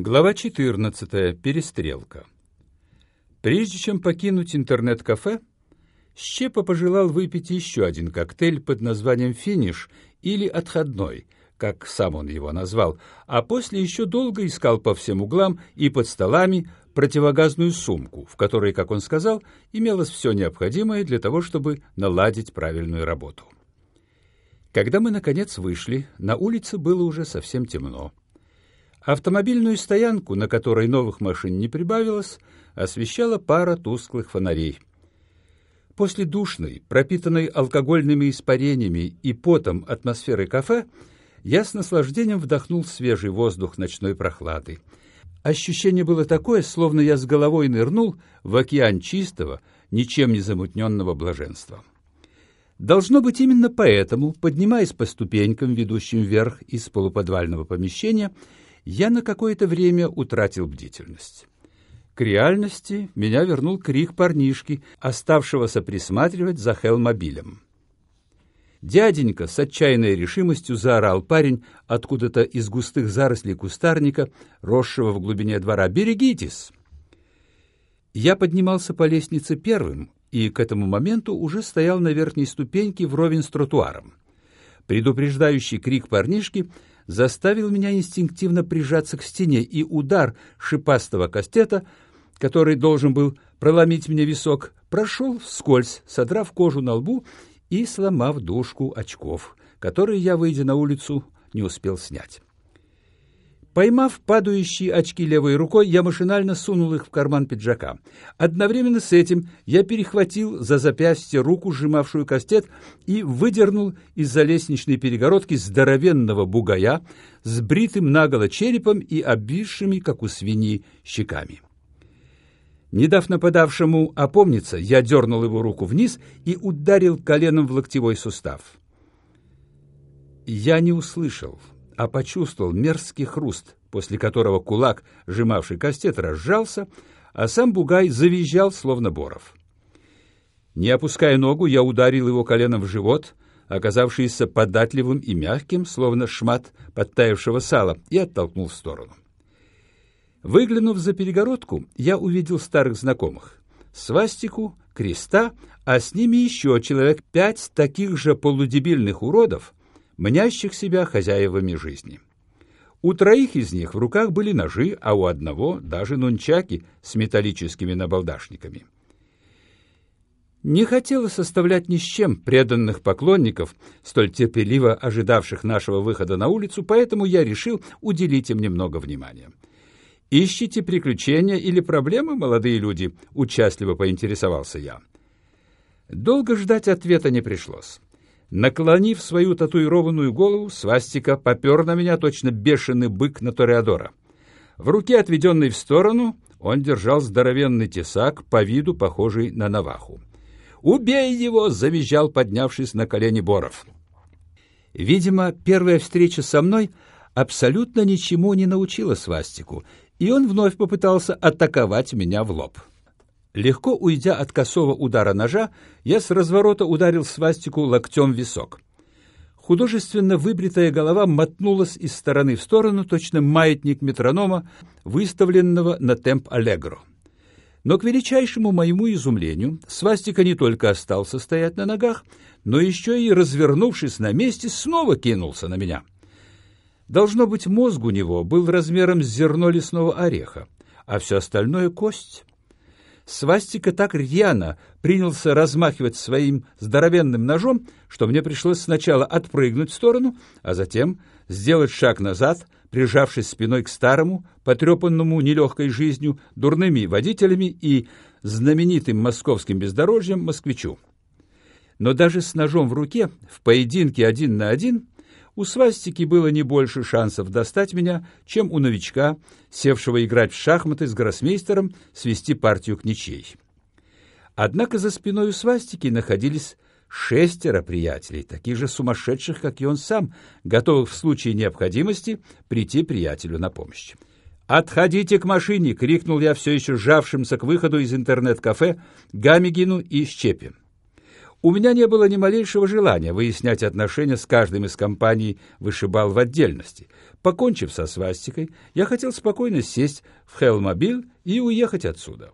Глава 14. Перестрелка. Прежде чем покинуть интернет-кафе, Щепа пожелал выпить еще один коктейль под названием «Финиш» или «Отходной», как сам он его назвал, а после еще долго искал по всем углам и под столами противогазную сумку, в которой, как он сказал, имелось все необходимое для того, чтобы наладить правильную работу. Когда мы, наконец, вышли, на улице было уже совсем темно. Автомобильную стоянку, на которой новых машин не прибавилось, освещала пара тусклых фонарей. После душной, пропитанной алкогольными испарениями и потом атмосферы кафе, я с наслаждением вдохнул свежий воздух ночной прохлады. Ощущение было такое, словно я с головой нырнул в океан чистого, ничем не замутненного блаженства. Должно быть именно поэтому, поднимаясь по ступенькам, ведущим вверх из полуподвального помещения, я на какое-то время утратил бдительность. К реальности меня вернул крик парнишки, оставшегося присматривать за Хелмобилем. «Дяденька!» — с отчаянной решимостью заорал парень откуда-то из густых зарослей кустарника, росшего в глубине двора. «Берегитесь!» Я поднимался по лестнице первым и к этому моменту уже стоял на верхней ступеньке вровень с тротуаром. Предупреждающий крик парнишки заставил меня инстинктивно прижаться к стене, и удар шипастого кастета, который должен был проломить мне висок, прошел вскользь, содрав кожу на лбу и сломав дужку очков, которые я, выйдя на улицу, не успел снять. Поймав падающие очки левой рукой, я машинально сунул их в карман пиджака. Одновременно с этим я перехватил за запястье руку, сжимавшую кастет, и выдернул из-за лестничной перегородки здоровенного бугая с бритым наголо черепом и обвисшими, как у свиньи, щеками. Не дав нападавшему опомниться, я дернул его руку вниз и ударил коленом в локтевой сустав. Я не услышал а почувствовал мерзкий хруст, после которого кулак, сжимавший кастет, разжался, а сам бугай завизжал, словно боров. Не опуская ногу, я ударил его коленом в живот, оказавшийся податливым и мягким, словно шмат подтаявшего сала, и оттолкнул в сторону. Выглянув за перегородку, я увидел старых знакомых. Свастику, креста, а с ними еще человек пять таких же полудебильных уродов, мнящих себя хозяевами жизни. У троих из них в руках были ножи, а у одного даже нунчаки с металлическими набалдашниками. Не хотелось оставлять ни с чем преданных поклонников, столь терпеливо ожидавших нашего выхода на улицу, поэтому я решил уделить им немного внимания. «Ищите приключения или проблемы, молодые люди?» — участливо поинтересовался я. Долго ждать ответа не пришлось. Наклонив свою татуированную голову, свастика попер на меня точно бешеный бык на Тореадора. В руке, отведенной в сторону, он держал здоровенный тесак, по виду похожий на наваху. «Убей его!» — завизжал, поднявшись на колени Боров. Видимо, первая встреча со мной абсолютно ничему не научила свастику, и он вновь попытался атаковать меня в лоб. Легко уйдя от косого удара ножа, я с разворота ударил свастику локтем в висок. Художественно выбритая голова мотнулась из стороны в сторону, точно маятник метронома, выставленного на темп аллегро. Но к величайшему моему изумлению свастика не только остался стоять на ногах, но еще и, развернувшись на месте, снова кинулся на меня. Должно быть, мозг у него был размером с зерно лесного ореха, а все остальное — кость. Свастика так рьяно принялся размахивать своим здоровенным ножом, что мне пришлось сначала отпрыгнуть в сторону, а затем сделать шаг назад, прижавшись спиной к старому, потрепанному нелегкой жизнью, дурными водителями и знаменитым московским бездорожьем москвичу. Но даже с ножом в руке, в поединке один на один, у свастики было не больше шансов достать меня, чем у новичка, севшего играть в шахматы с гроссмейстером, свести партию к ничьей. Однако за спиной у свастики находились шестеро приятелей, таких же сумасшедших, как и он сам, готовых в случае необходимости прийти приятелю на помощь. «Отходите к машине!» — крикнул я все еще сжавшимся к выходу из интернет-кафе Гамигину и Щепе. У меня не было ни малейшего желания выяснять отношения с каждым из компаний «Вышибал» в отдельности. Покончив со свастикой, я хотел спокойно сесть в Хелмобиль и уехать отсюда.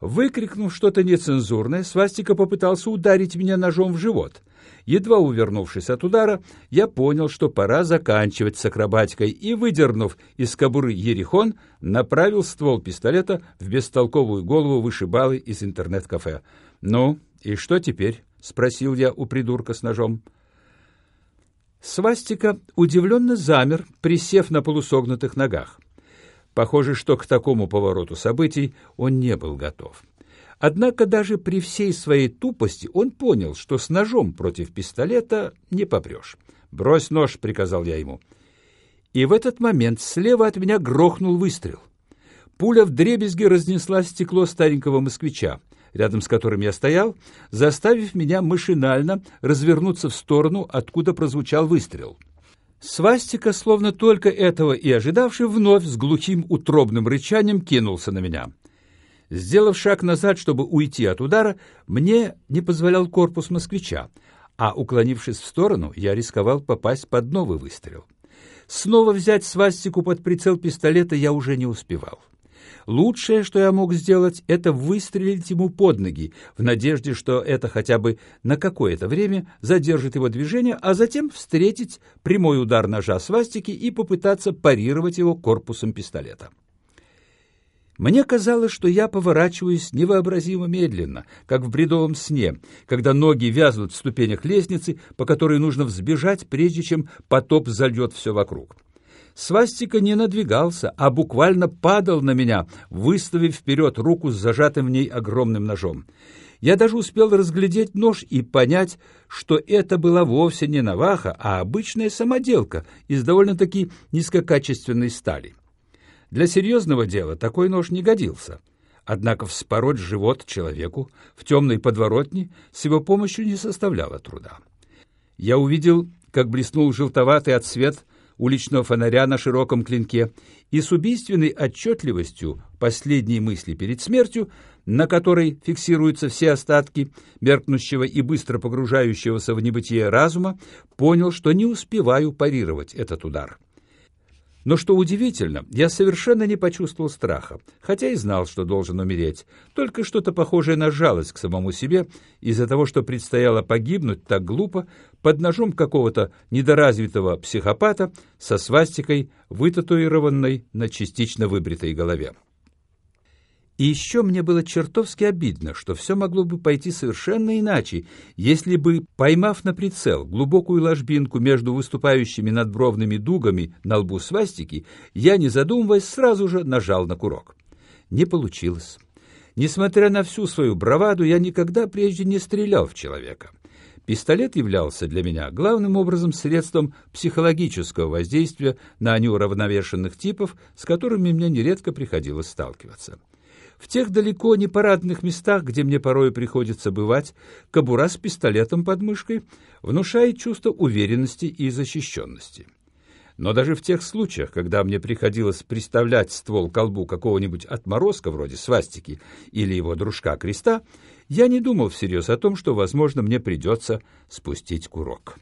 Выкрикнув что-то нецензурное, свастика попытался ударить меня ножом в живот. Едва увернувшись от удара, я понял, что пора заканчивать с акробатикой и, выдернув из кобуры ерихон, направил ствол пистолета в бестолковую голову вышибалы из интернет-кафе. «Ну, и что теперь?» — спросил я у придурка с ножом. Свастика удивленно замер, присев на полусогнутых ногах. Похоже, что к такому повороту событий он не был готов. Однако даже при всей своей тупости он понял, что с ножом против пистолета не попрешь. «Брось нож», — приказал я ему. И в этот момент слева от меня грохнул выстрел. Пуля в дребезге разнесла стекло старенького москвича, рядом с которым я стоял, заставив меня машинально развернуться в сторону, откуда прозвучал выстрел. Свастика, словно только этого и ожидавший, вновь с глухим утробным рычанием кинулся на меня. Сделав шаг назад, чтобы уйти от удара, мне не позволял корпус москвича, а, уклонившись в сторону, я рисковал попасть под новый выстрел. Снова взять свастику под прицел пистолета я уже не успевал. Лучшее, что я мог сделать, это выстрелить ему под ноги, в надежде, что это хотя бы на какое-то время задержит его движение, а затем встретить прямой удар ножа свастики и попытаться парировать его корпусом пистолета. Мне казалось, что я поворачиваюсь невообразимо медленно, как в бредовом сне, когда ноги вязнут в ступенях лестницы, по которой нужно взбежать, прежде чем потоп зальет все вокруг. Свастика не надвигался, а буквально падал на меня, выставив вперед руку с зажатым в ней огромным ножом. Я даже успел разглядеть нож и понять, что это была вовсе не наваха, а обычная самоделка из довольно-таки низкокачественной стали. Для серьезного дела такой нож не годился. Однако вспороть живот человеку в темной подворотне с его помощью не составляло труда. Я увидел, как блеснул желтоватый отсвет уличного фонаря на широком клинке, и с убийственной отчетливостью последней мысли перед смертью, на которой фиксируются все остатки меркнущего и быстро погружающегося в небытие разума, понял, что не успеваю парировать этот удар. Но что удивительно, я совершенно не почувствовал страха, хотя и знал, что должен умереть, только что-то похожее на жалость к самому себе из-за того, что предстояло погибнуть так глупо под ножом какого-то недоразвитого психопата со свастикой, вытатуированной на частично выбритой голове. И еще мне было чертовски обидно, что все могло бы пойти совершенно иначе, если бы, поймав на прицел глубокую ложбинку между выступающими надбровными дугами на лбу свастики, я, не задумываясь, сразу же нажал на курок. Не получилось. Несмотря на всю свою браваду, я никогда прежде не стрелял в человека. Пистолет являлся для меня главным образом средством психологического воздействия на неуравновешенных типов, с которыми мне нередко приходилось сталкиваться. В тех далеко не парадных местах, где мне порой приходится бывать, кобура с пистолетом под мышкой внушает чувство уверенности и защищенности. Но даже в тех случаях, когда мне приходилось приставлять ствол к колбу какого-нибудь отморозка вроде свастики или его дружка креста, я не думал всерьез о том, что, возможно, мне придется спустить курок.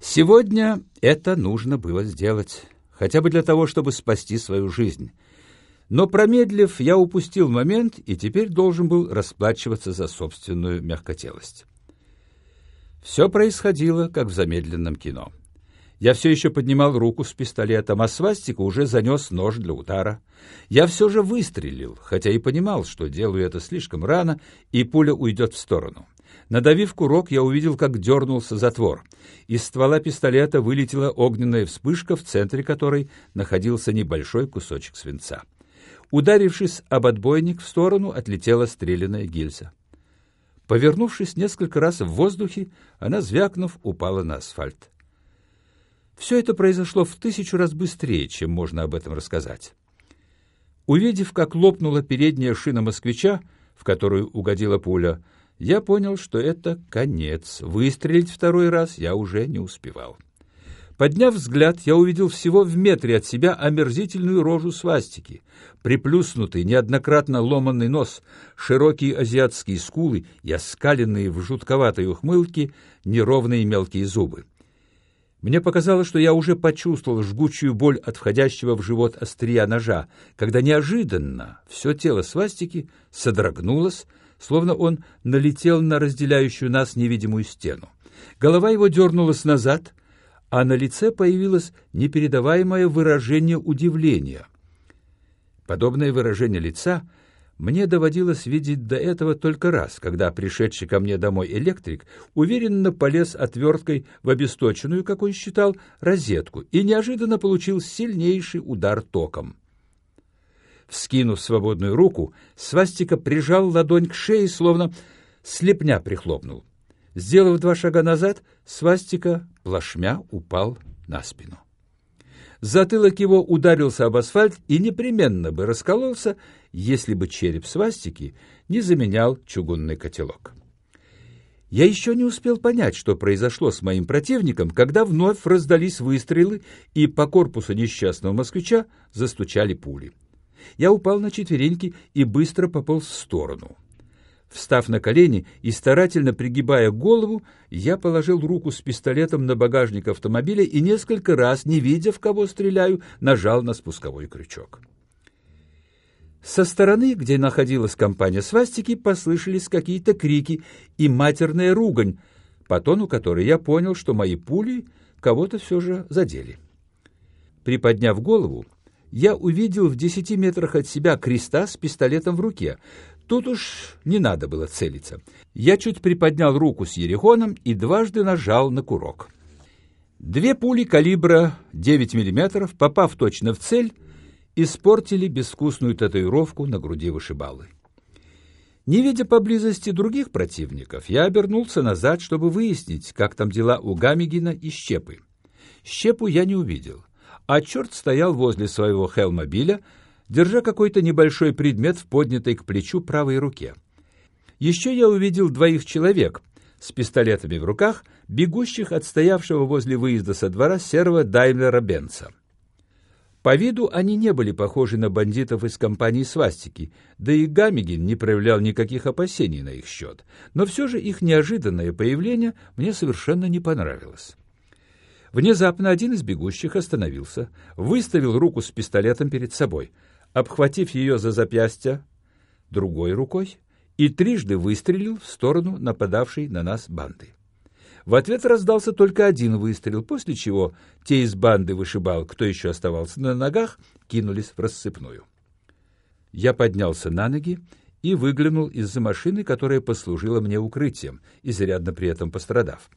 Сегодня это нужно было сделать, хотя бы для того, чтобы спасти свою жизнь — но, промедлив, я упустил момент и теперь должен был расплачиваться за собственную мягкотелость. Все происходило, как в замедленном кино. Я все еще поднимал руку с пистолетом, а свастика уже занес нож для удара. Я все же выстрелил, хотя и понимал, что делаю это слишком рано, и пуля уйдет в сторону. Надавив курок, я увидел, как дернулся затвор. Из ствола пистолета вылетела огненная вспышка, в центре которой находился небольшой кусочек свинца. Ударившись об отбойник, в сторону отлетела стрелянная гильза. Повернувшись несколько раз в воздухе, она, звякнув, упала на асфальт. Все это произошло в тысячу раз быстрее, чем можно об этом рассказать. Увидев, как лопнула передняя шина москвича, в которую угодила пуля, я понял, что это конец. Выстрелить второй раз я уже не успевал. Подняв взгляд, я увидел всего в метре от себя омерзительную рожу свастики, приплюснутый, неоднократно ломанный нос, широкие азиатские скулы и оскаленные в жутковатой ухмылке неровные мелкие зубы. Мне показалось, что я уже почувствовал жгучую боль от входящего в живот острия ножа, когда неожиданно все тело свастики содрогнулось, словно он налетел на разделяющую нас невидимую стену. Голова его дернулась назад, а на лице появилось непередаваемое выражение удивления. Подобное выражение лица мне доводилось видеть до этого только раз, когда пришедший ко мне домой электрик уверенно полез отверткой в обесточенную, как он считал, розетку и неожиданно получил сильнейший удар током. Вскинув свободную руку, свастика прижал ладонь к шее, словно слепня прихлопнул. Сделав два шага назад, свастика плашмя упал на спину. Затылок его ударился об асфальт и непременно бы раскололся, если бы череп свастики не заменял чугунный котелок. Я еще не успел понять, что произошло с моим противником, когда вновь раздались выстрелы, и по корпусу несчастного москвича застучали пули. Я упал на четвереньки и быстро пополз в сторону. Встав на колени и старательно пригибая голову, я положил руку с пистолетом на багажник автомобиля и несколько раз, не видя, в кого стреляю, нажал на спусковой крючок. Со стороны, где находилась компания свастики, послышались какие-то крики и матерная ругань, по тону которой я понял, что мои пули кого-то все же задели. Приподняв голову, я увидел в десяти метрах от себя креста с пистолетом в руке. Тут уж не надо было целиться. Я чуть приподнял руку с ерехоном и дважды нажал на курок. Две пули калибра 9 мм, попав точно в цель, испортили безвкусную татуировку на груди вышибалы. Не видя поблизости других противников, я обернулся назад, чтобы выяснить, как там дела у Гамигина и Щепы. Щепу я не увидел, а черт стоял возле своего хелмобиля, держа какой-то небольшой предмет в поднятой к плечу правой руке. Еще я увидел двоих человек с пистолетами в руках, бегущих от стоявшего возле выезда со двора серого Даймлера Бенца. По виду они не были похожи на бандитов из компании «Свастики», да и Гамигин не проявлял никаких опасений на их счет, но все же их неожиданное появление мне совершенно не понравилось. Внезапно один из бегущих остановился, выставил руку с пистолетом перед собой — обхватив ее за запястье другой рукой, и трижды выстрелил в сторону нападавшей на нас банды. В ответ раздался только один выстрел, после чего те из банды вышибал, кто еще оставался на ногах, кинулись в рассыпную. Я поднялся на ноги и выглянул из-за машины, которая послужила мне укрытием, изрядно при этом пострадав.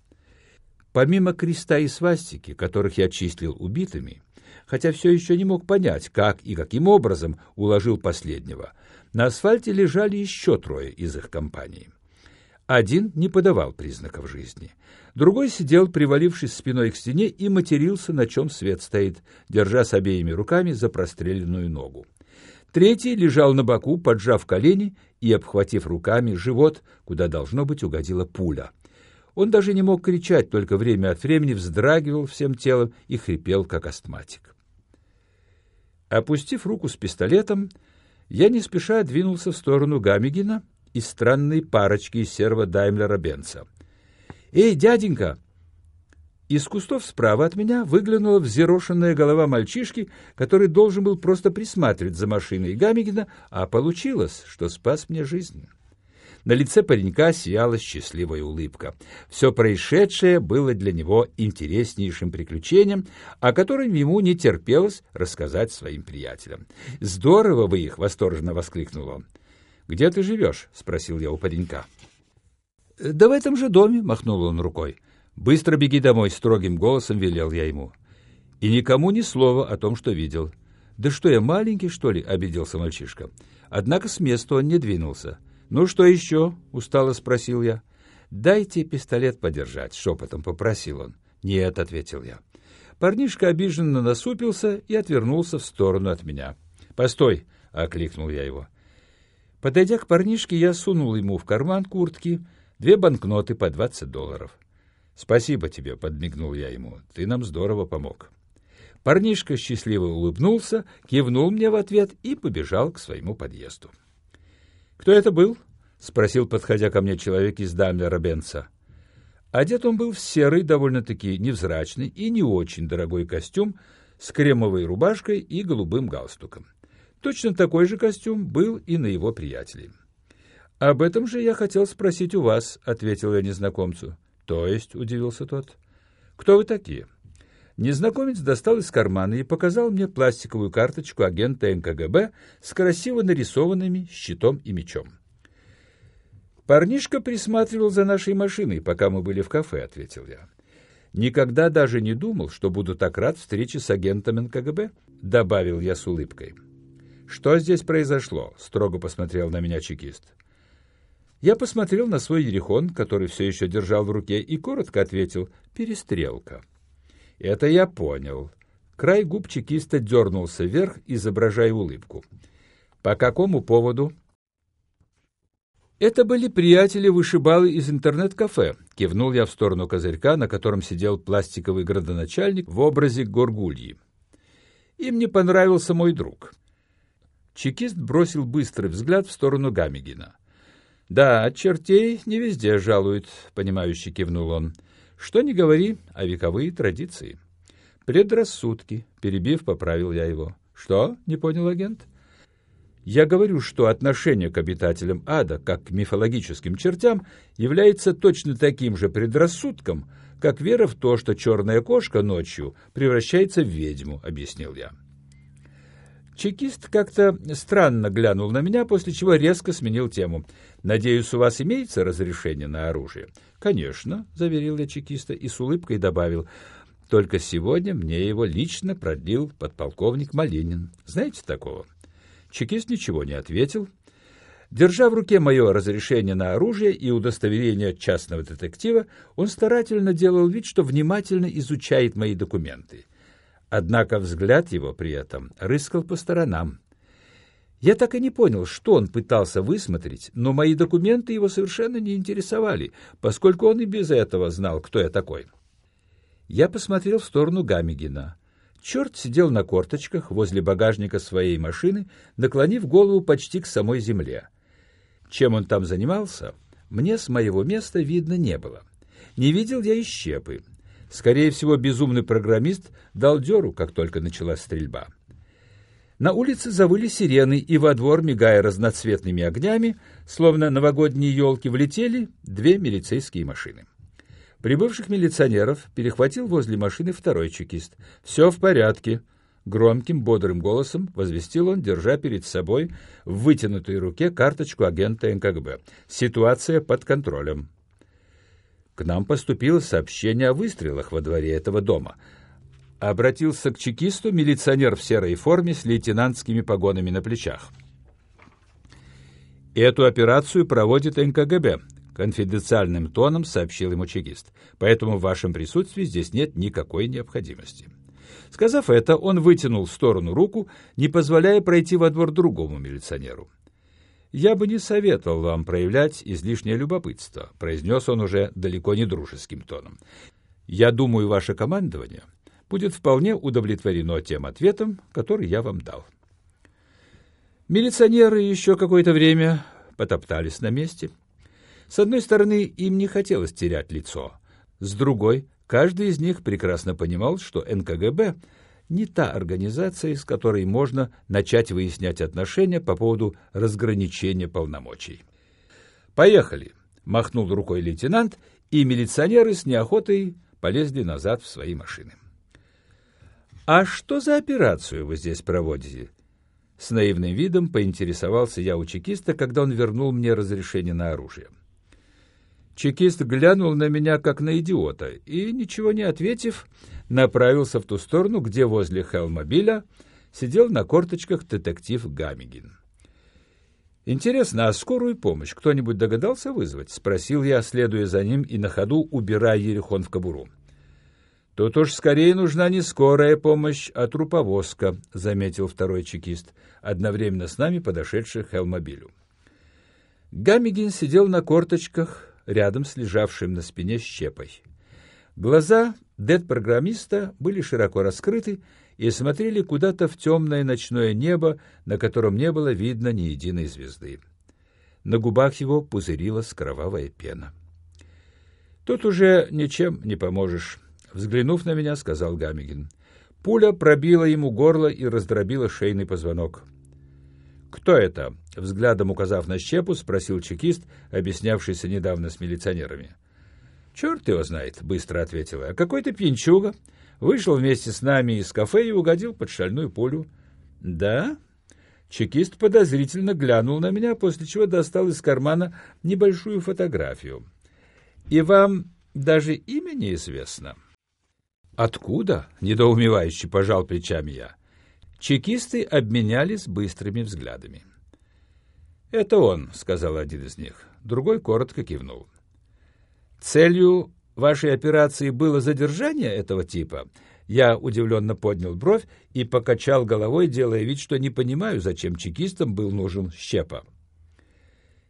Помимо креста и свастики, которых я числил убитыми, хотя все еще не мог понять, как и каким образом уложил последнего. На асфальте лежали еще трое из их компании. Один не подавал признаков жизни. Другой сидел, привалившись спиной к стене, и матерился, на чем свет стоит, держа с обеими руками за простреленную ногу. Третий лежал на боку, поджав колени и обхватив руками живот, куда, должно быть, угодила пуля. Он даже не мог кричать, только время от времени вздрагивал всем телом и хрипел, как астматик. Опустив руку с пистолетом, я не спеша двинулся в сторону Гамигина и странной парочки из серого Даймлера Бенца. «Эй, дяденька!» Из кустов справа от меня выглянула взъерошенная голова мальчишки, который должен был просто присматривать за машиной Гамигина, а получилось, что спас мне жизнь. На лице паренька сияла счастливая улыбка. Все происшедшее было для него интереснейшим приключением, о котором ему не терпелось рассказать своим приятелям. «Здорово вы их!» — восторженно воскликнул он. «Где ты живешь?» — спросил я у паренька. «Да в этом же доме», — махнул он рукой. «Быстро беги домой», — строгим голосом велел я ему. И никому ни слова о том, что видел. «Да что я, маленький, что ли?» — обиделся мальчишка. Однако с места он не двинулся. «Ну что еще?» — устало спросил я. «Дайте пистолет подержать», — шепотом попросил он. «Нет», — ответил я. Парнишка обиженно насупился и отвернулся в сторону от меня. «Постой!» — окликнул я его. Подойдя к парнишке, я сунул ему в карман куртки две банкноты по двадцать долларов. «Спасибо тебе», — подмигнул я ему. «Ты нам здорово помог». Парнишка счастливо улыбнулся, кивнул мне в ответ и побежал к своему подъезду. «Кто это был?» — спросил, подходя ко мне человек из Дамлера Бенца. Одет он был в серый, довольно-таки невзрачный и не очень дорогой костюм с кремовой рубашкой и голубым галстуком. Точно такой же костюм был и на его приятеле. «Об этом же я хотел спросить у вас», — ответил я незнакомцу. «То есть?» — удивился тот. «Кто вы такие?» Незнакомец достал из кармана и показал мне пластиковую карточку агента НКГБ с красиво нарисованными щитом и мечом. «Парнишка присматривал за нашей машиной, пока мы были в кафе», — ответил я. «Никогда даже не думал, что буду так рад встрече с агентом НКГБ», — добавил я с улыбкой. «Что здесь произошло?» — строго посмотрел на меня чекист. Я посмотрел на свой ерехон, который все еще держал в руке, и коротко ответил «Перестрелка». Это я понял. Край губ чекиста дернулся вверх, изображая улыбку. «По какому поводу?» «Это были приятели-вышибалы из интернет-кафе», — кивнул я в сторону козырька, на котором сидел пластиковый градоначальник в образе горгульи. «Им не понравился мой друг». Чекист бросил быстрый взгляд в сторону Гамигина. «Да, чертей не везде жалуют», — понимающе кивнул он. «Что не говори, а вековые традиции». «Предрассудки», — перебив, поправил я его. «Что?» — не понял агент. «Я говорю, что отношение к обитателям ада, как к мифологическим чертям, является точно таким же предрассудком, как вера в то, что черная кошка ночью превращается в ведьму», — объяснил я. Чекист как-то странно глянул на меня, после чего резко сменил тему. «Надеюсь, у вас имеется разрешение на оружие?» «Конечно», — заверил я чекиста и с улыбкой добавил. «Только сегодня мне его лично продлил подполковник Малинин. Знаете такого?» Чекист ничего не ответил. Держа в руке мое разрешение на оружие и удостоверение частного детектива, он старательно делал вид, что внимательно изучает мои документы. Однако взгляд его при этом рыскал по сторонам. Я так и не понял, что он пытался высмотреть, но мои документы его совершенно не интересовали, поскольку он и без этого знал, кто я такой. Я посмотрел в сторону Гамигина. Черт сидел на корточках возле багажника своей машины, наклонив голову почти к самой земле. Чем он там занимался, мне с моего места видно не было. Не видел я и щепы. Скорее всего, безумный программист дал дёру, как только началась стрельба. На улице завыли сирены, и во двор, мигая разноцветными огнями, словно новогодние елки, влетели две милицейские машины. Прибывших милиционеров перехватил возле машины второй чекист. «Все в порядке», — громким, бодрым голосом возвестил он, держа перед собой в вытянутой руке карточку агента НКГБ. «Ситуация под контролем». К нам поступило сообщение о выстрелах во дворе этого дома. Обратился к чекисту милиционер в серой форме с лейтенантскими погонами на плечах. «Эту операцию проводит НКГБ», — конфиденциальным тоном сообщил ему чекист. «Поэтому в вашем присутствии здесь нет никакой необходимости». Сказав это, он вытянул в сторону руку, не позволяя пройти во двор другому милиционеру. «Я бы не советовал вам проявлять излишнее любопытство», произнес он уже далеко не дружеским тоном. «Я думаю, ваше командование будет вполне удовлетворено тем ответом, который я вам дал». Милиционеры еще какое-то время потоптались на месте. С одной стороны, им не хотелось терять лицо. С другой, каждый из них прекрасно понимал, что НКГБ не та организация, с которой можно начать выяснять отношения по поводу разграничения полномочий. «Поехали!» — махнул рукой лейтенант, и милиционеры с неохотой полезли назад в свои машины. «А что за операцию вы здесь проводите?» С наивным видом поинтересовался я у чекиста, когда он вернул мне разрешение на оружие. Чекист глянул на меня, как на идиота, и, ничего не ответив, направился в ту сторону, где возле Хелмобиля сидел на корточках детектив Гамигин. «Интересно, а скорую помощь кто-нибудь догадался вызвать?» — спросил я, следуя за ним и на ходу убирая ерехон в кобуру. «Тут уж скорее нужна не скорая помощь, а труповозка», — заметил второй чекист, одновременно с нами подошедший к Хелмобилю. Гамигин сидел на корточках, рядом с лежавшим на спине щепой. Глаза дед-программиста были широко раскрыты и смотрели куда-то в темное ночное небо, на котором не было видно ни единой звезды. На губах его пузырилась кровавая пена. «Тут уже ничем не поможешь», — взглянув на меня, сказал Гамигин. Пуля пробила ему горло и раздробила шейный позвонок. «Кто это?» — взглядом указав на щепу, спросил чекист, объяснявшийся недавно с милиционерами. «Черт его знает», — быстро ответила я. «Какой-то пьянчуга. Вышел вместе с нами из кафе и угодил под шальную пулю». «Да?» Чекист подозрительно глянул на меня, после чего достал из кармана небольшую фотографию. «И вам даже имя неизвестно?» «Откуда?» — недоумевающе пожал плечами я. Чекисты обменялись быстрыми взглядами. «Это он», — сказал один из них. Другой коротко кивнул. «Целью вашей операции было задержание этого типа?» Я удивленно поднял бровь и покачал головой, делая вид, что не понимаю, зачем чекистам был нужен щепа.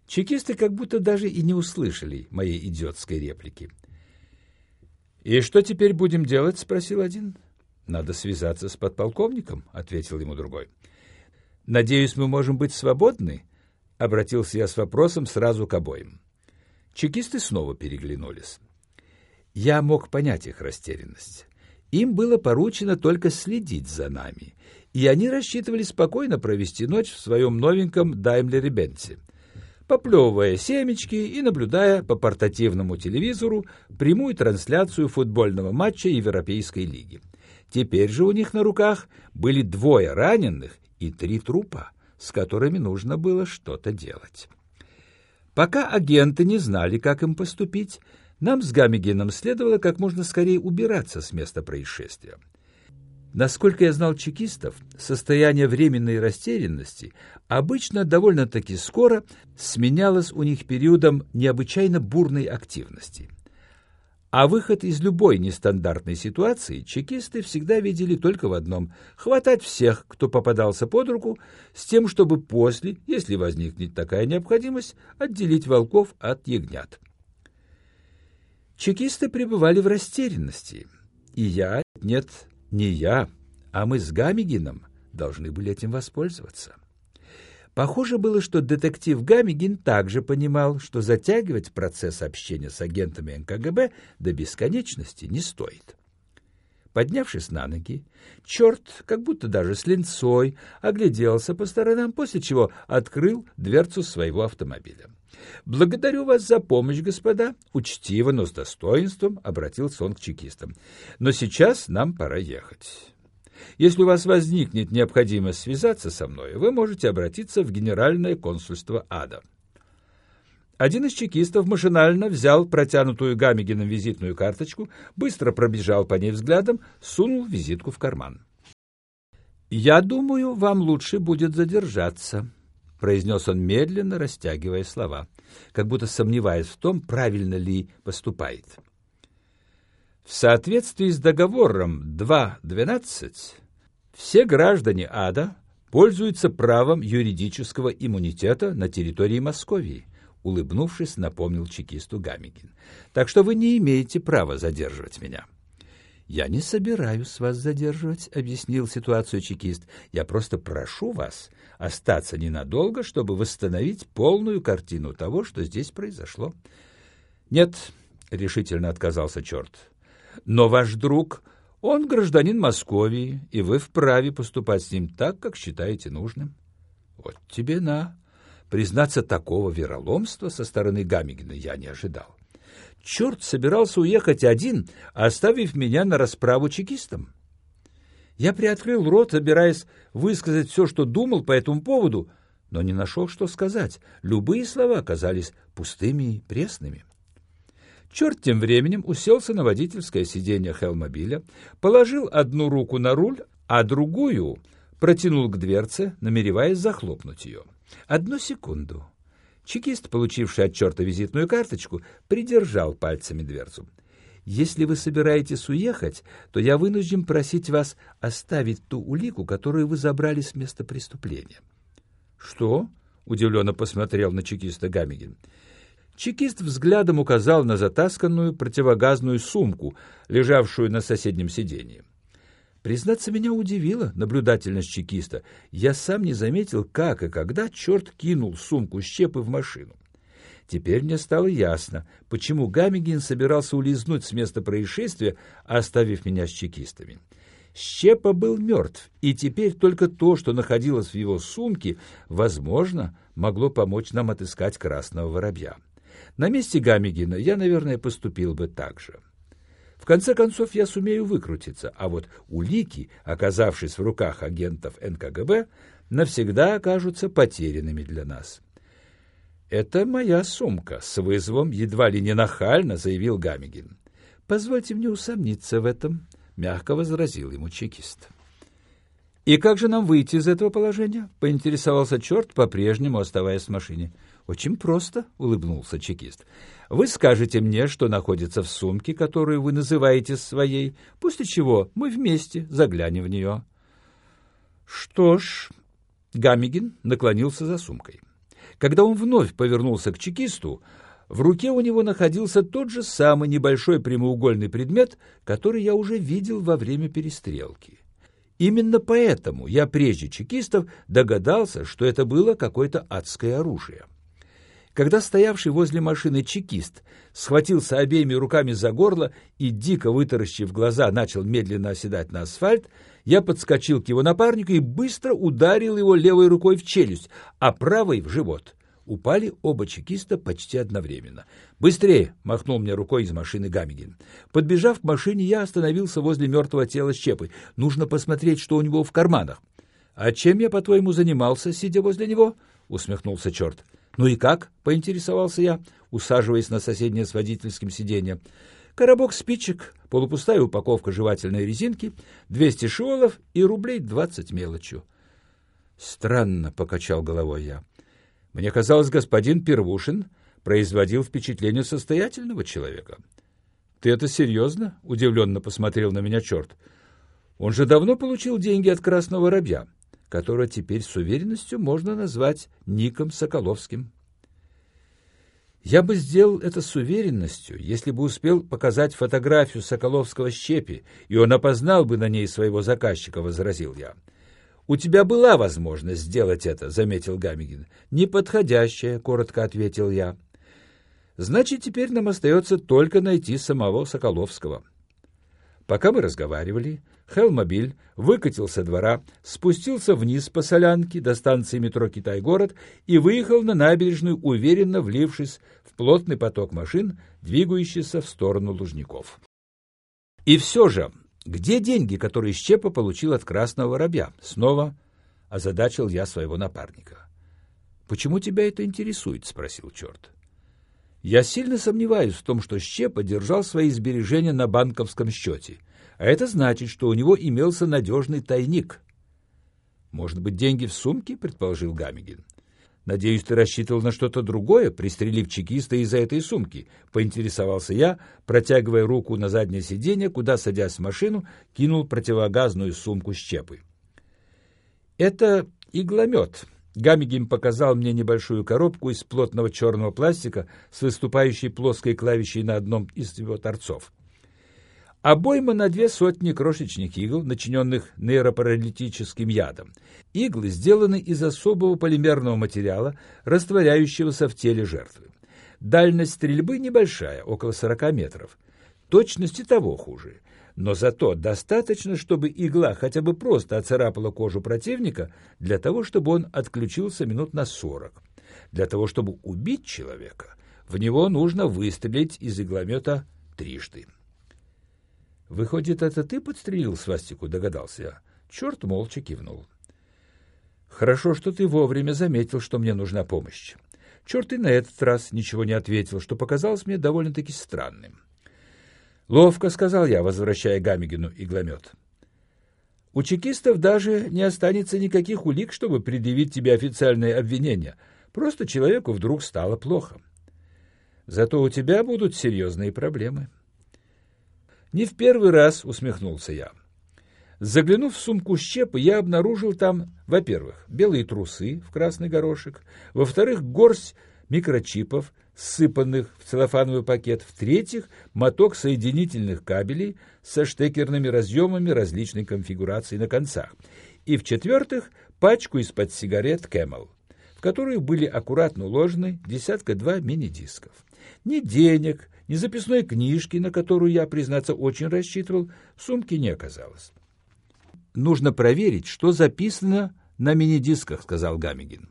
Чекисты как будто даже и не услышали моей идиотской реплики. «И что теперь будем делать?» — спросил один. «Надо связаться с подполковником», — ответил ему другой. «Надеюсь, мы можем быть свободны?» — обратился я с вопросом сразу к обоим. Чекисты снова переглянулись. Я мог понять их растерянность. Им было поручено только следить за нами, и они рассчитывали спокойно провести ночь в своем новеньком Даймлере-Бенце, поплевывая семечки и наблюдая по портативному телевизору прямую трансляцию футбольного матча Европейской лиги. Теперь же у них на руках были двое раненых и три трупа, с которыми нужно было что-то делать. Пока агенты не знали, как им поступить, нам с Гамигеном следовало как можно скорее убираться с места происшествия. Насколько я знал чекистов, состояние временной растерянности обычно довольно-таки скоро сменялось у них периодом необычайно бурной активности. А выход из любой нестандартной ситуации чекисты всегда видели только в одном – хватать всех, кто попадался под руку, с тем, чтобы после, если возникнет такая необходимость, отделить волков от ягнят. Чекисты пребывали в растерянности, и я, нет, не я, а мы с Гамигином должны были этим воспользоваться. Похоже было, что детектив Гамигин также понимал, что затягивать процесс общения с агентами НКГБ до бесконечности не стоит. Поднявшись на ноги, черт, как будто даже с линцой, огляделся по сторонам, после чего открыл дверцу своего автомобиля. «Благодарю вас за помощь, господа!» Учтиво, но с достоинством обратился он к чекистам. «Но сейчас нам пора ехать. Если у вас возникнет необходимость связаться со мной, вы можете обратиться в Генеральное консульство ада». Один из чекистов машинально взял протянутую Гамигином визитную карточку, быстро пробежал по ней взглядом, сунул визитку в карман. «Я думаю, вам лучше будет задержаться», — произнес он медленно, растягивая слова, как будто сомневаясь в том, правильно ли поступает. В соответствии с договором 2.12 все граждане ада пользуются правом юридического иммунитета на территории Московии, улыбнувшись, напомнил чекисту Гамикин. Так что вы не имеете права задерживать меня. «Я не собираюсь вас задерживать», — объяснил ситуацию чекист. «Я просто прошу вас остаться ненадолго, чтобы восстановить полную картину того, что здесь произошло». «Нет», — решительно отказался черт. «Но ваш друг, он гражданин Московии, и вы вправе поступать с ним так, как считаете нужным». «Вот тебе на». Признаться, такого вероломства со стороны Гамигина я не ожидал. Черт собирался уехать один, оставив меня на расправу чекистам. Я приоткрыл рот, собираясь высказать все, что думал по этому поводу, но не нашел, что сказать. Любые слова казались пустыми и пресными. Черт тем временем уселся на водительское сиденье Хелмобиля, положил одну руку на руль, а другую протянул к дверце, намереваясь захлопнуть ее. «Одну секунду», Чекист, получивший от черта визитную карточку, придержал пальцами дверцу. «Если вы собираетесь уехать, то я вынужден просить вас оставить ту улику, которую вы забрали с места преступления». «Что?» — удивленно посмотрел на чекиста Гамигин. Чекист взглядом указал на затасканную противогазную сумку, лежавшую на соседнем сиденье. Признаться, меня удивила наблюдательность чекиста. Я сам не заметил, как и когда черт кинул сумку щепы в машину. Теперь мне стало ясно, почему Гамигин собирался улизнуть с места происшествия, оставив меня с чекистами. Щепа был мертв, и теперь только то, что находилось в его сумке, возможно, могло помочь нам отыскать красного воробья. На месте Гамигина я, наверное, поступил бы так же. В конце концов, я сумею выкрутиться, а вот улики, оказавшись в руках агентов НКГБ, навсегда окажутся потерянными для нас. «Это моя сумка», — с вызовом едва ли не нахально заявил Гамигин. «Позвольте мне усомниться в этом», — мягко возразил ему чекист. «И как же нам выйти из этого положения?» — поинтересовался черт, по-прежнему оставаясь в машине. «Очень просто», — улыбнулся чекист. «Вы скажете мне, что находится в сумке, которую вы называете своей, после чего мы вместе заглянем в нее». «Что ж...» — Гамигин наклонился за сумкой. Когда он вновь повернулся к чекисту, в руке у него находился тот же самый небольшой прямоугольный предмет, который я уже видел во время перестрелки. Именно поэтому я прежде чекистов догадался, что это было какое-то адское оружие. Когда стоявший возле машины чекист схватился обеими руками за горло и, дико вытаращив глаза, начал медленно оседать на асфальт, я подскочил к его напарнику и быстро ударил его левой рукой в челюсть, а правой — в живот. Упали оба чекиста почти одновременно. «Быстрее!» — махнул мне рукой из машины Гамигин. Подбежав к машине, я остановился возле мертвого тела Щепы. Нужно посмотреть, что у него в карманах. «А чем я, по-твоему, занимался, сидя возле него?» — усмехнулся черт. «Ну и как?» — поинтересовался я, усаживаясь на соседнее с водительским сиденье. Коробок спичек, полупустая упаковка жевательной резинки, 200 шиолов и рублей 20 мелочью. «Странно», — покачал головой я. «Мне казалось, господин Первушин производил впечатление состоятельного человека». «Ты это серьезно?» — удивленно посмотрел на меня черт. «Он же давно получил деньги от Красного Воробья» которое теперь с уверенностью можно назвать Ником Соколовским. Я бы сделал это с уверенностью, если бы успел показать фотографию Соколовского щепи, и он опознал бы на ней своего заказчика, — возразил я. — У тебя была возможность сделать это, — заметил Гамигин. — Неподходящая, — коротко ответил я. — Значит, теперь нам остается только найти самого Соколовского. Пока мы разговаривали, Хелмобиль выкатился со двора, спустился вниз по солянке до станции метро «Китай-город» и выехал на набережную, уверенно влившись в плотный поток машин, двигающийся в сторону Лужников. И все же, где деньги, которые Щепа получил от Красного Воробья? Снова озадачил я своего напарника. «Почему тебя это интересует?» — спросил черт. «Я сильно сомневаюсь в том, что Щепа держал свои сбережения на банковском счете» а это значит, что у него имелся надежный тайник. «Может быть, деньги в сумке?» — предположил Гамигин. «Надеюсь, ты рассчитывал на что-то другое, пристрелив чекиста из-за этой сумки», — поинтересовался я, протягивая руку на заднее сиденье, куда, садясь в машину, кинул противогазную сумку с щепой. «Это игломет», Гамигин показал мне небольшую коробку из плотного черного пластика с выступающей плоской клавишей на одном из его торцов. Обойма на две сотни крошечных игл, начиненных нейропаралитическим ядом. Иглы сделаны из особого полимерного материала, растворяющегося в теле жертвы. Дальность стрельбы небольшая, около 40 метров. Точности того хуже. Но зато достаточно, чтобы игла хотя бы просто оцарапала кожу противника, для того, чтобы он отключился минут на 40. Для того, чтобы убить человека, в него нужно выстрелить из игломета трижды. «Выходит, это ты подстрелил свастику?» — догадался я. Черт молча кивнул. «Хорошо, что ты вовремя заметил, что мне нужна помощь. Черт и на этот раз ничего не ответил, что показалось мне довольно-таки странным. «Ловко», — сказал я, возвращая Гамигину игломет. «У чекистов даже не останется никаких улик, чтобы предъявить тебе официальное обвинение. Просто человеку вдруг стало плохо. Зато у тебя будут серьезные проблемы». Не в первый раз усмехнулся я. Заглянув в сумку щепы, я обнаружил там, во-первых, белые трусы в красный горошек, во-вторых, горсть микрочипов сыпанных в целлофановый пакет. В-третьих, моток соединительных кабелей со штекерными разъемами различной конфигурации на концах. И в-четвертых, пачку из-под сигарет Camel, в которую были аккуратно уложены десятка-два мини-дисков. Ни денег, ни записной книжки, на которую я, признаться, очень рассчитывал, в сумке не оказалось. «Нужно проверить, что записано на мини-дисках», — сказал Гамигин.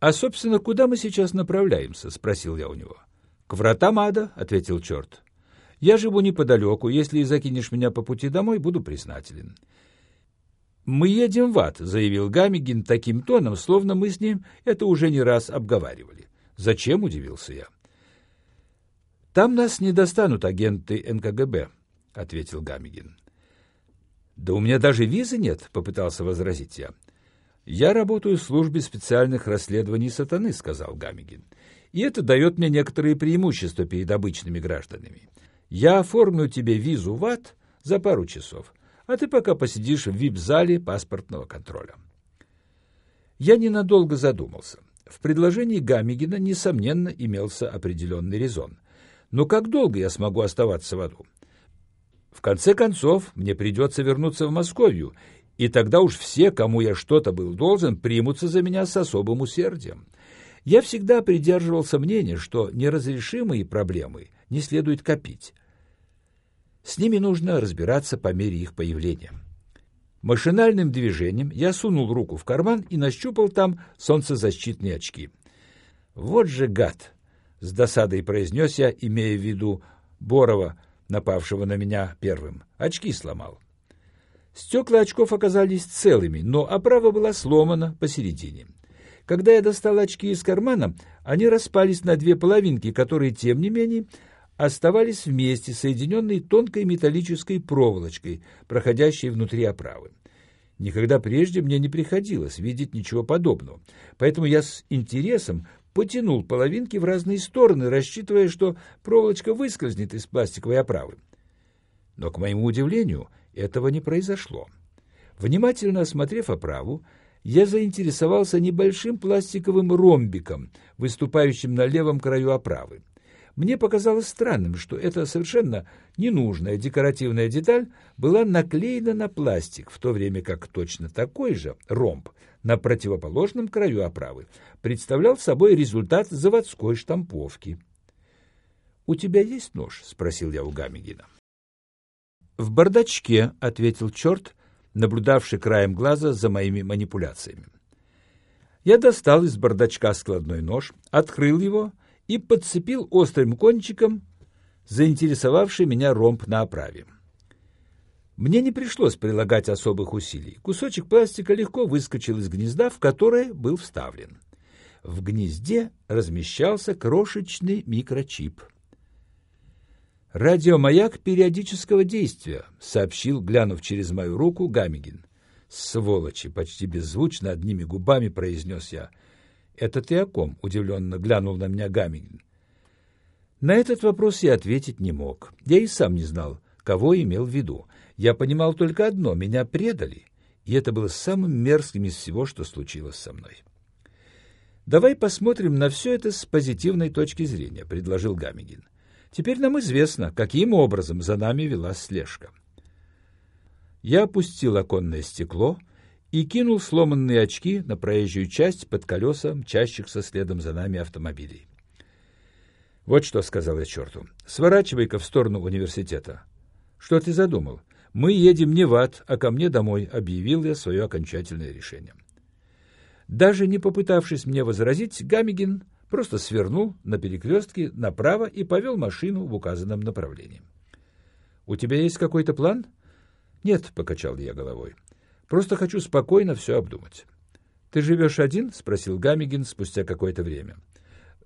«А, собственно, куда мы сейчас направляемся?» — спросил я у него. «К вратам ада», — ответил черт. «Я живу неподалеку. Если закинешь меня по пути домой, буду признателен». «Мы едем в ад», — заявил Гамигин таким тоном, словно мы с ним это уже не раз обговаривали. «Зачем?» — удивился я. «Там нас не достанут агенты НКГБ», — ответил Гамигин. «Да у меня даже визы нет», — попытался возразить я. «Я работаю в службе специальных расследований сатаны», — сказал Гамигин. «И это дает мне некоторые преимущества перед обычными гражданами. Я оформлю тебе визу в ад за пару часов, а ты пока посидишь в вип-зале паспортного контроля». Я ненадолго задумался. В предложении Гамигина, несомненно, имелся определенный резон. Но как долго я смогу оставаться в аду? В конце концов, мне придется вернуться в Московию, и тогда уж все, кому я что-то был должен, примутся за меня с особым усердием. Я всегда придерживался мнения, что неразрешимые проблемы не следует копить. С ними нужно разбираться по мере их появления. Машинальным движением я сунул руку в карман и нащупал там солнцезащитные очки. «Вот же гад!» — с досадой произнес я, имея в виду Борова, напавшего на меня первым. Очки сломал. Стекла очков оказались целыми, но оправа была сломана посередине. Когда я достал очки из кармана, они распались на две половинки, которые, тем не менее, оставались вместе, соединенные тонкой металлической проволочкой, проходящей внутри оправы. Никогда прежде мне не приходилось видеть ничего подобного, поэтому я с интересом потянул половинки в разные стороны, рассчитывая, что проволочка выскользнет из пластиковой оправы. Но, к моему удивлению, этого не произошло. Внимательно осмотрев оправу, я заинтересовался небольшим пластиковым ромбиком, выступающим на левом краю оправы. Мне показалось странным, что эта совершенно ненужная декоративная деталь была наклеена на пластик, в то время как точно такой же ромб на противоположном краю оправы представлял собой результат заводской штамповки. «У тебя есть нож?» — спросил я у Гамигина. «В бардачке», — ответил черт, наблюдавший краем глаза за моими манипуляциями. Я достал из бардачка складной нож, открыл его и подцепил острым кончиком заинтересовавший меня ромб на оправе. Мне не пришлось прилагать особых усилий. Кусочек пластика легко выскочил из гнезда, в которое был вставлен. В гнезде размещался крошечный микрочип — «Радиомаяк периодического действия», — сообщил, глянув через мою руку, Гамигин. «Сволочи!» — почти беззвучно одними губами произнес я. «Это ты о ком?» — удивленно глянул на меня Гамигин. На этот вопрос я ответить не мог. Я и сам не знал, кого имел в виду. Я понимал только одно — меня предали, и это было самым мерзким из всего, что случилось со мной. «Давай посмотрим на все это с позитивной точки зрения», — предложил Гамигин. Теперь нам известно, каким образом за нами велась слежка. Я опустил оконное стекло и кинул сломанные очки на проезжую часть под колеса мчащихся следом за нами автомобилей. «Вот что», — сказал я черту, — «сворачивай-ка в сторону университета». «Что ты задумал? Мы едем не в ад, а ко мне домой», — объявил я свое окончательное решение. Даже не попытавшись мне возразить, Гамигин просто свернул на перекрестке направо и повел машину в указанном направлении. «У тебя есть какой-то план?» «Нет», — покачал я головой. «Просто хочу спокойно все обдумать». «Ты живешь один?» — спросил Гамигин спустя какое-то время.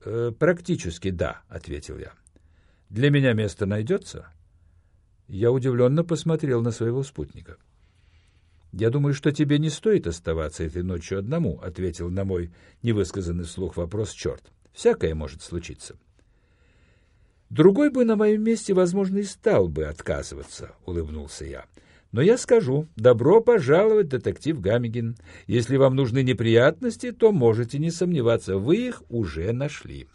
«Э, «Практически да», — ответил я. «Для меня место найдется?» Я удивленно посмотрел на своего спутника. «Я думаю, что тебе не стоит оставаться этой ночью одному», — ответил на мой невысказанный вслух вопрос черт. «Всякое может случиться». «Другой бы на моем месте, возможно, и стал бы отказываться», — улыбнулся я. Но я скажу, добро пожаловать, детектив Гамигин. Если вам нужны неприятности, то можете не сомневаться, вы их уже нашли.